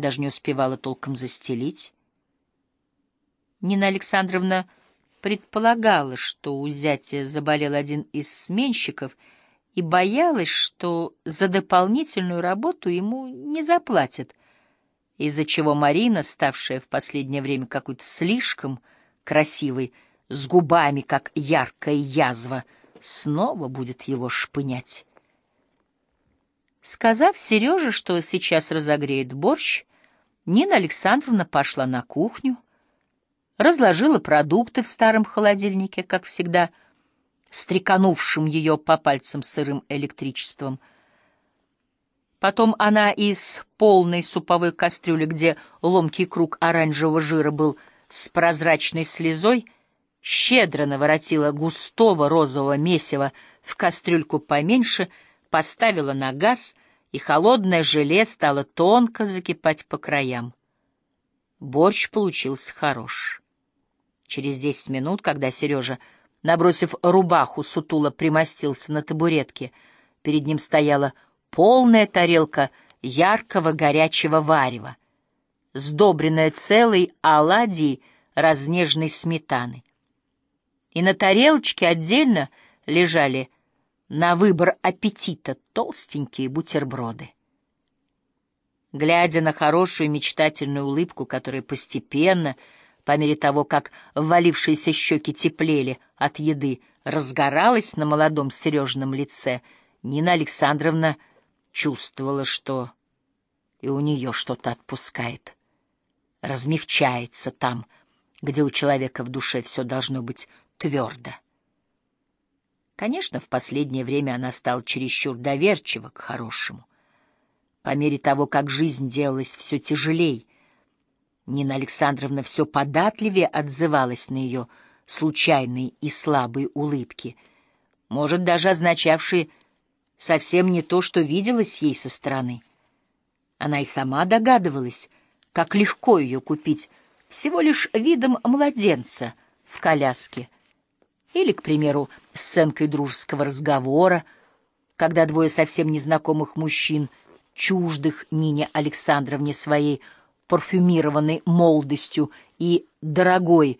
даже не успевала толком застелить. Нина Александровна предполагала, что у зятя заболел один из сменщиков, и боялась, что за дополнительную работу ему не заплатят, из-за чего Марина, ставшая в последнее время какой-то слишком красивой, с губами, как яркая язва, снова будет его шпынять. Сказав Сереже, что сейчас разогреет борщ, Нина Александровна пошла на кухню, разложила продукты в старом холодильнике, как всегда, стреканувшим ее по пальцам сырым электричеством. Потом она из полной суповой кастрюли, где ломкий круг оранжевого жира был с прозрачной слезой, щедро наворотила густого розового месива в кастрюльку поменьше, поставила на газ, и холодное желе стало тонко закипать по краям. Борщ получился хорош. Через десять минут, когда Сережа, набросив рубаху, сутуло примостился на табуретке, перед ним стояла полная тарелка яркого горячего варева, сдобренная целой оладьей разнежной сметаны. И на тарелочке отдельно лежали на выбор аппетита толстенькие бутерброды. Глядя на хорошую мечтательную улыбку, которая постепенно — по мере того, как ввалившиеся щеки теплели от еды, разгоралась на молодом Сережном лице, Нина Александровна чувствовала, что и у нее что-то отпускает, размягчается там, где у человека в душе все должно быть твердо. Конечно, в последнее время она стала чересчур доверчива к хорошему. По мере того, как жизнь делалась все тяжелей, Нина Александровна все податливее отзывалась на ее случайные и слабые улыбки, может, даже означавшие совсем не то, что виделось ей со стороны. Она и сама догадывалась, как легко ее купить всего лишь видом младенца в коляске или, к примеру, сценкой дружеского разговора, когда двое совсем незнакомых мужчин, чуждых Нине Александровне своей, парфюмированной молодостью и дорогой,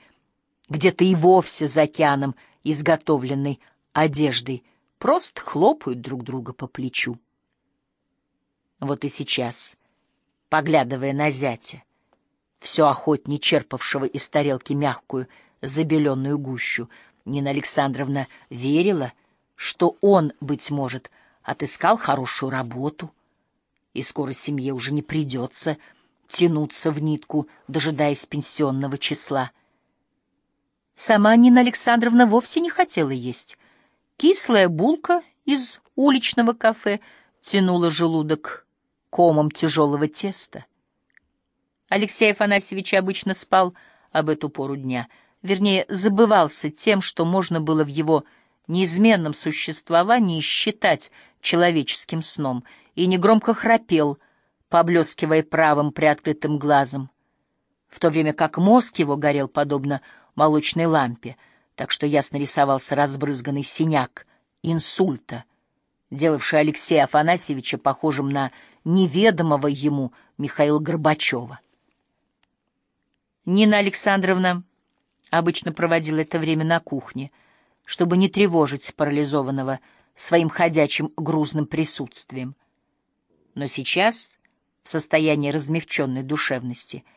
где-то и вовсе за океаном изготовленной одеждой, просто хлопают друг друга по плечу. Вот и сейчас, поглядывая на зятя, все охотнее черпавшего из тарелки мягкую забеленную гущу, Нина Александровна верила, что он, быть может, отыскал хорошую работу, и скоро семье уже не придется тянуться в нитку, дожидаясь пенсионного числа. Сама Нина Александровна вовсе не хотела есть. Кислая булка из уличного кафе тянула желудок комом тяжелого теста. Алексей Афанасьевич обычно спал об эту пору дня, вернее, забывался тем, что можно было в его неизменном существовании считать человеческим сном, и негромко храпел — поблескивая правым приоткрытым глазом, в то время как мозг его горел подобно молочной лампе, так что ясно рисовался разбрызганный синяк инсульта, делавший Алексея Афанасьевича похожим на неведомого ему Михаила Горбачева. Нина Александровна обычно проводила это время на кухне, чтобы не тревожить парализованного своим ходячим грузным присутствием. Но сейчас в состоянии размягченной душевности —